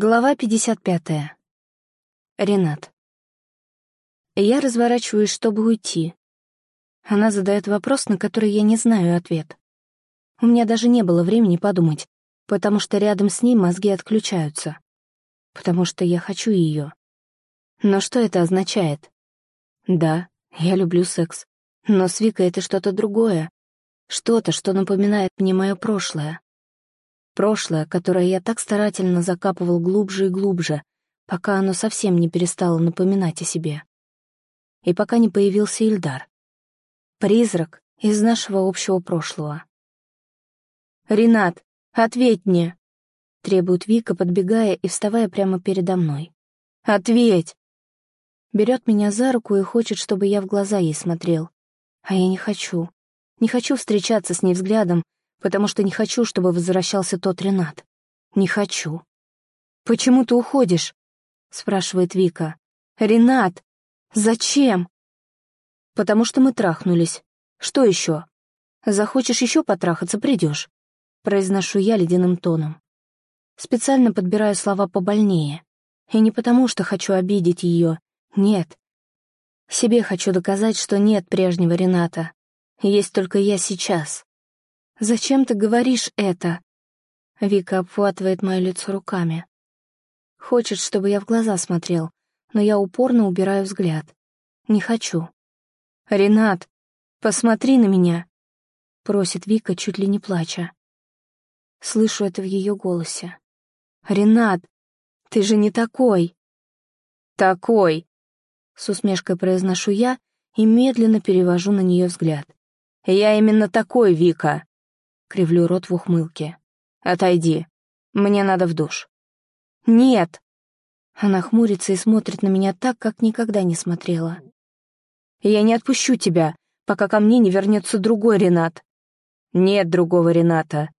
Глава 55. Ренат. Я разворачиваюсь, чтобы уйти. Она задает вопрос, на который я не знаю ответ. У меня даже не было времени подумать, потому что рядом с ней мозги отключаются. Потому что я хочу ее. Но что это означает? Да, я люблю секс. Но с Викой это что-то другое. Что-то, что напоминает мне мое прошлое. Прошлое, которое я так старательно закапывал глубже и глубже, пока оно совсем не перестало напоминать о себе. И пока не появился Ильдар. Призрак из нашего общего прошлого. «Ренат, ответь мне!» — требует Вика, подбегая и вставая прямо передо мной. «Ответь!» Берет меня за руку и хочет, чтобы я в глаза ей смотрел. А я не хочу. Не хочу встречаться с ней взглядом, потому что не хочу, чтобы возвращался тот Ренат. Не хочу. «Почему ты уходишь?» — спрашивает Вика. «Ренат! Зачем?» «Потому что мы трахнулись. Что еще? Захочешь еще потрахаться, придешь», — произношу я ледяным тоном. Специально подбираю слова побольнее. И не потому, что хочу обидеть ее. Нет. Себе хочу доказать, что нет прежнего Рената. Есть только я сейчас. «Зачем ты говоришь это?» Вика обхватывает мое лицо руками. Хочет, чтобы я в глаза смотрел, но я упорно убираю взгляд. Не хочу. «Ренат, посмотри на меня!» — просит Вика, чуть ли не плача. Слышу это в ее голосе. «Ренат, ты же не такой!» «Такой!» — с усмешкой произношу я и медленно перевожу на нее взгляд. «Я именно такой, Вика!» Кривлю рот в ухмылке. «Отойди. Мне надо в душ». «Нет!» Она хмурится и смотрит на меня так, как никогда не смотрела. «Я не отпущу тебя, пока ко мне не вернется другой Ренат». «Нет другого Рената».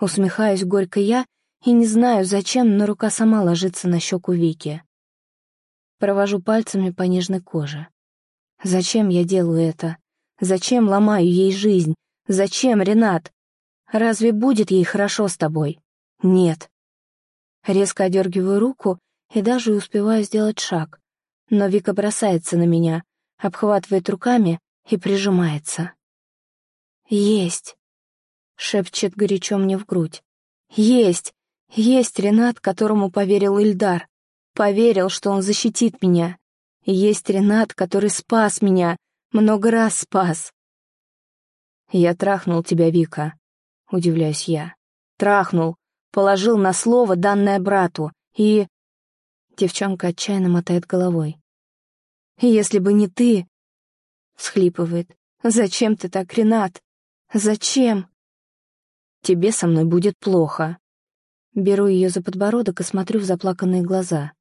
Усмехаюсь горько я и не знаю, зачем, но рука сама ложится на щеку Вики. Провожу пальцами по нежной коже. Зачем я делаю это? Зачем ломаю ей жизнь? Зачем, Ренат? Разве будет ей хорошо с тобой? Нет. Резко одергиваю руку и даже успеваю сделать шаг. Но Вика бросается на меня, обхватывает руками и прижимается. «Есть!» — шепчет горячо мне в грудь. «Есть! Есть Ренат, которому поверил Ильдар. Поверил, что он защитит меня. Есть Ренат, который спас меня, много раз спас. Я трахнул тебя, Вика, — удивляюсь я. «Трахнул, положил на слово, данное брату, и...» Девчонка отчаянно мотает головой. «Если бы не ты...» — схлипывает. «Зачем ты так, Ренат? Зачем?» «Тебе со мной будет плохо». Беру ее за подбородок и смотрю в заплаканные глаза.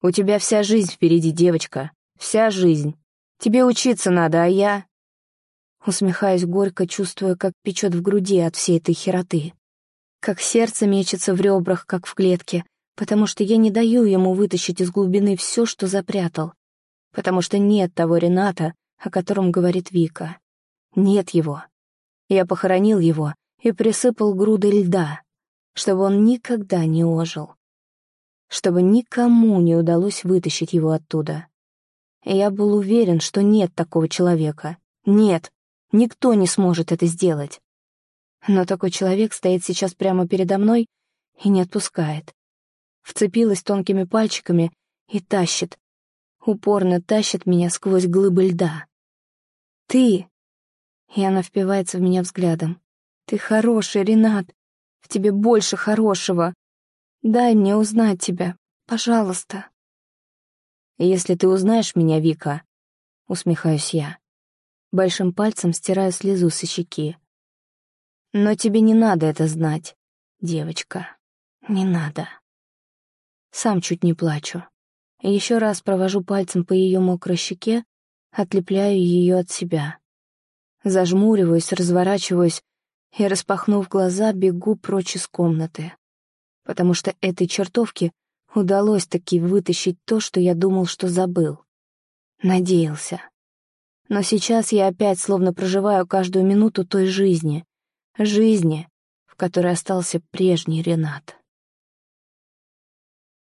«У тебя вся жизнь впереди, девочка. Вся жизнь. Тебе учиться надо, а я...» Усмехаюсь горько, чувствуя, как печет в груди от всей этой хероты. Как сердце мечется в ребрах, как в клетке, потому что я не даю ему вытащить из глубины все, что запрятал. Потому что нет того Рената, о котором говорит Вика. Нет его. Я похоронил его и присыпал грудой льда, чтобы он никогда не ожил. Чтобы никому не удалось вытащить его оттуда. Я был уверен, что нет такого человека. Нет. Никто не сможет это сделать. Но такой человек стоит сейчас прямо передо мной и не отпускает. Вцепилась тонкими пальчиками и тащит. Упорно тащит меня сквозь глыбы льда. «Ты!» И она впивается в меня взглядом. «Ты хороший, Ренат. В тебе больше хорошего. Дай мне узнать тебя, пожалуйста». «Если ты узнаешь меня, Вика», — усмехаюсь я, Большим пальцем стираю слезу со щеки. Но тебе не надо это знать, девочка. Не надо. Сам чуть не плачу. Еще раз провожу пальцем по ее мокрой щеке, отлепляю ее от себя. Зажмуриваюсь, разворачиваюсь и, распахнув глаза, бегу прочь из комнаты. Потому что этой чертовке удалось таки вытащить то, что я думал, что забыл. Надеялся. Но сейчас я опять словно проживаю каждую минуту той жизни. Жизни, в которой остался прежний Ренат.